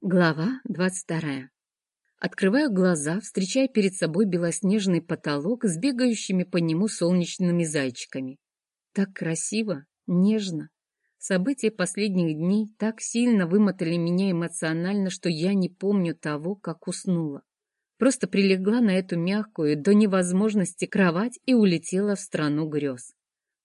Глава двадцать вторая. Открываю глаза, встречая перед собой белоснежный потолок с бегающими по нему солнечными зайчиками. Так красиво, нежно. События последних дней так сильно вымотали меня эмоционально, что я не помню того, как уснула. Просто прилегла на эту мягкую до невозможности кровать и улетела в страну грез.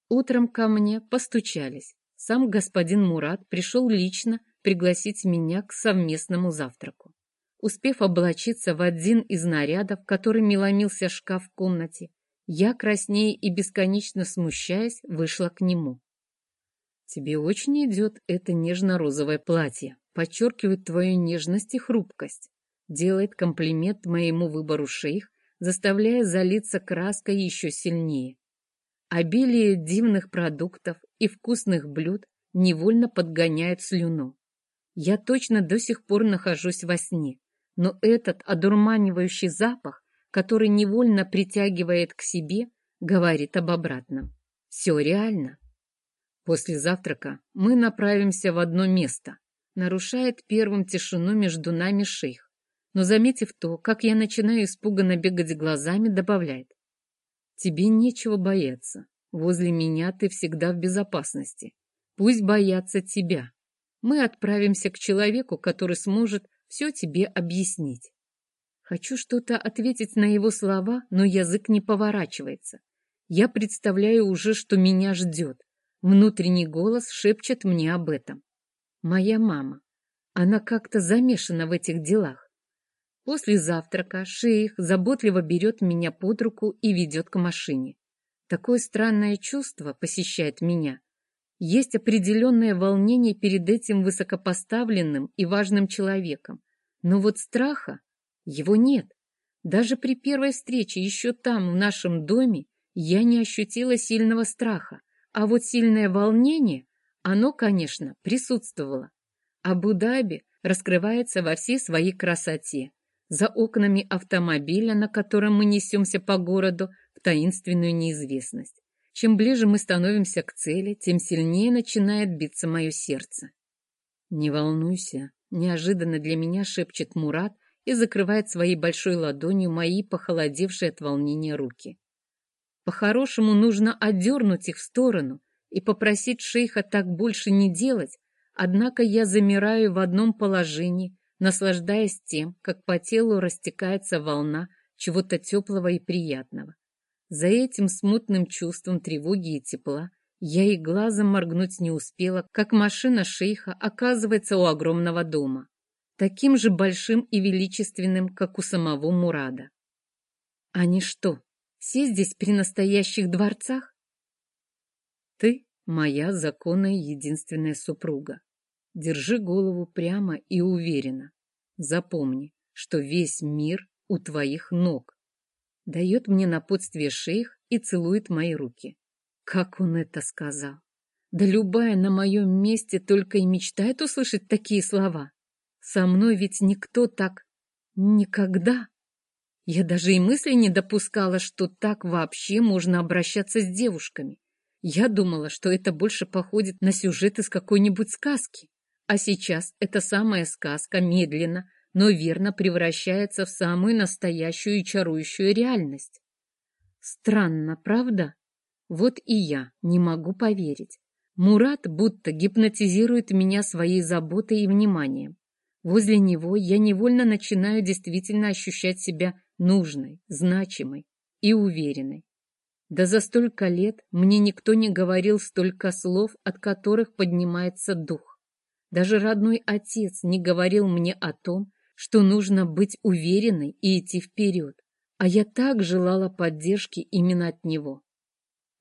Утром ко мне постучались. Сам господин Мурат пришел лично, пригласить меня к совместному завтраку. Успев облачиться в один из нарядов, которыми ломился шкаф в комнате, я, краснее и бесконечно смущаясь, вышла к нему. «Тебе очень идет это нежно-розовое платье, подчеркивает твою нежность и хрупкость», делает комплимент моему выбору шейх, заставляя залиться краской еще сильнее. Обилие дивных продуктов и вкусных блюд невольно подгоняет слюну. Я точно до сих пор нахожусь во сне, но этот одурманивающий запах, который невольно притягивает к себе, говорит об обратном. Все реально. После завтрака мы направимся в одно место. Нарушает первым тишину между нами шейх, но, заметив то, как я начинаю испуганно бегать глазами, добавляет. Тебе нечего бояться. Возле меня ты всегда в безопасности. Пусть боятся тебя мы отправимся к человеку, который сможет все тебе объяснить. Хочу что-то ответить на его слова, но язык не поворачивается. Я представляю уже, что меня ждет. Внутренний голос шепчет мне об этом. Моя мама. Она как-то замешана в этих делах. После завтрака шейх заботливо берет меня под руку и ведет к машине. Такое странное чувство посещает меня, есть определенное волнение перед этим высокопоставленным и важным человеком. Но вот страха его нет. Даже при первой встрече еще там, в нашем доме, я не ощутила сильного страха. А вот сильное волнение, оно, конечно, присутствовало. Абу-Даби раскрывается во всей своей красоте. За окнами автомобиля, на котором мы несемся по городу, в таинственную неизвестность. Чем ближе мы становимся к цели, тем сильнее начинает биться мое сердце. «Не волнуйся», — неожиданно для меня шепчет Мурат и закрывает своей большой ладонью мои похолодевшие от волнения руки. По-хорошему нужно отдернуть их в сторону и попросить шейха так больше не делать, однако я замираю в одном положении, наслаждаясь тем, как по телу растекается волна чего-то теплого и приятного. За этим смутным чувством тревоги и тепла я и глазом моргнуть не успела, как машина шейха оказывается у огромного дома, таким же большим и величественным, как у самого Мурада. Они что, все здесь при настоящих дворцах? Ты моя законная единственная супруга. Держи голову прямо и уверенно. Запомни, что весь мир у твоих ног. Дает мне напутствие шейх и целует мои руки. Как он это сказал? Да любая на моем месте только и мечтает услышать такие слова. Со мной ведь никто так... Никогда. Я даже и мысли не допускала, что так вообще можно обращаться с девушками. Я думала, что это больше походит на сюжет из какой-нибудь сказки. А сейчас эта самая сказка медленно, но верно превращается в самую настоящую и чарующую реальность. Странно, правда? Вот и я не могу поверить. Мурат будто гипнотизирует меня своей заботой и вниманием. Возле него я невольно начинаю действительно ощущать себя нужной, значимой и уверенной. Да за столько лет мне никто не говорил столько слов, от которых поднимается дух. Даже родной отец не говорил мне о том, что нужно быть уверенной и идти вперед, а я так желала поддержки именно от него.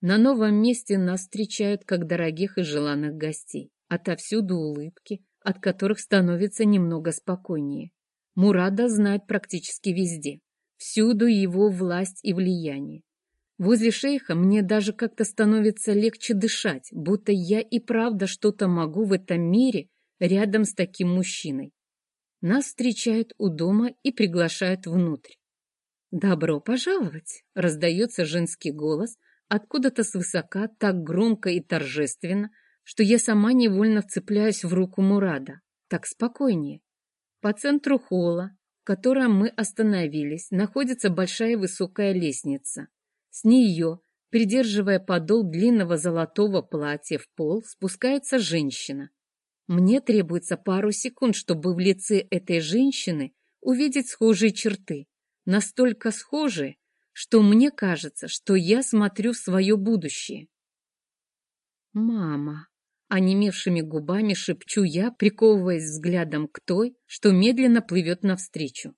На новом месте нас встречают как дорогих и желанных гостей, отовсюду улыбки, от которых становится немного спокойнее. Мурада знает практически везде, всюду его власть и влияние. Возле шейха мне даже как-то становится легче дышать, будто я и правда что-то могу в этом мире рядом с таким мужчиной. Нас встречают у дома и приглашают внутрь. «Добро пожаловать!» — раздается женский голос откуда-то свысока, так громко и торжественно, что я сама невольно вцепляюсь в руку Мурада. Так спокойнее. По центру холла, в котором мы остановились, находится большая высокая лестница. С нее, придерживая подол длинного золотого платья в пол, спускается женщина. Мне требуется пару секунд, чтобы в лице этой женщины увидеть схожие черты. Настолько схожие, что мне кажется, что я смотрю в свое будущее. «Мама», Онемевшими губами шепчу я, приковываясь взглядом к той, что медленно плывет навстречу.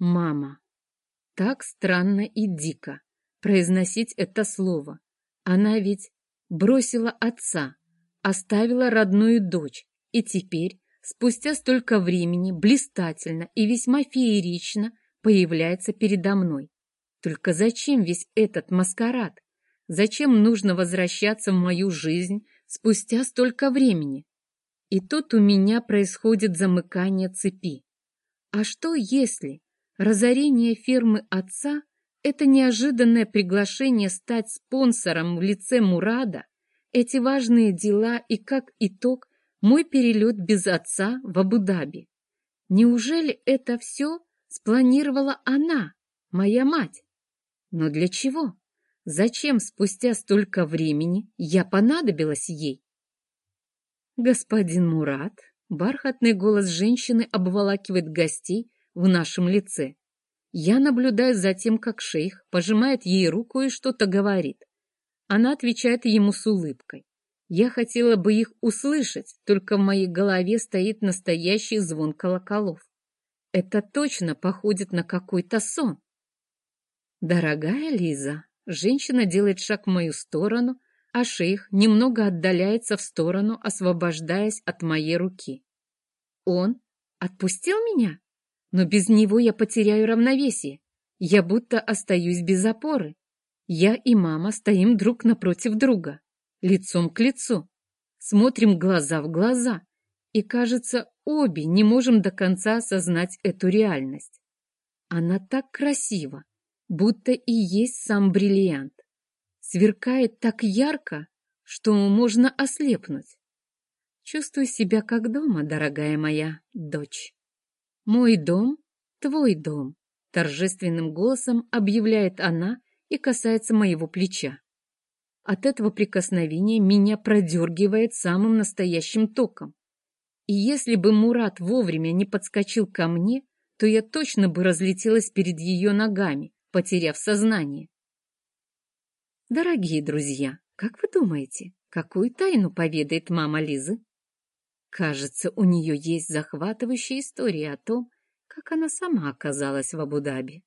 Мама. Так странно и дико произносить это слово. Она ведь бросила отца, оставила родную дочь, и теперь, спустя столько времени, блистательно и весьма феерично появляется передо мной. Только зачем весь этот маскарад? Зачем нужно возвращаться в мою жизнь, спустя столько времени. И тут у меня происходит замыкание цепи. А что если разорение фирмы отца – это неожиданное приглашение стать спонсором в лице Мурада, эти важные дела и, как итог, мой перелет без отца в Абу-Даби? Неужели это все спланировала она, моя мать? Но для чего? Зачем спустя столько времени я понадобилась ей? Господин Мурат, бархатный голос женщины обволакивает гостей в нашем лице. Я наблюдаю за тем, как шейх пожимает ей руку и что-то говорит. Она отвечает ему с улыбкой. Я хотела бы их услышать, только в моей голове стоит настоящий звон колоколов. Это точно походит на какой-то сон. Дорогая Лиза, Женщина делает шаг в мою сторону, а шейх немного отдаляется в сторону, освобождаясь от моей руки. Он отпустил меня? Но без него я потеряю равновесие. Я будто остаюсь без опоры. Я и мама стоим друг напротив друга, лицом к лицу. Смотрим глаза в глаза. И, кажется, обе не можем до конца осознать эту реальность. Она так красива, будто и есть сам бриллиант. Сверкает так ярко, что можно ослепнуть. Чувствую себя как дома, дорогая моя дочь. Мой дом — твой дом, торжественным голосом объявляет она и касается моего плеча. От этого прикосновения меня продергивает самым настоящим током. И если бы Мурат вовремя не подскочил ко мне, то я точно бы разлетелась перед ее ногами, потеряв сознание. Дорогие друзья, как вы думаете, какую тайну поведает мама Лизы? Кажется, у нее есть захватывающая история о том, как она сама оказалась в Абу-Даби.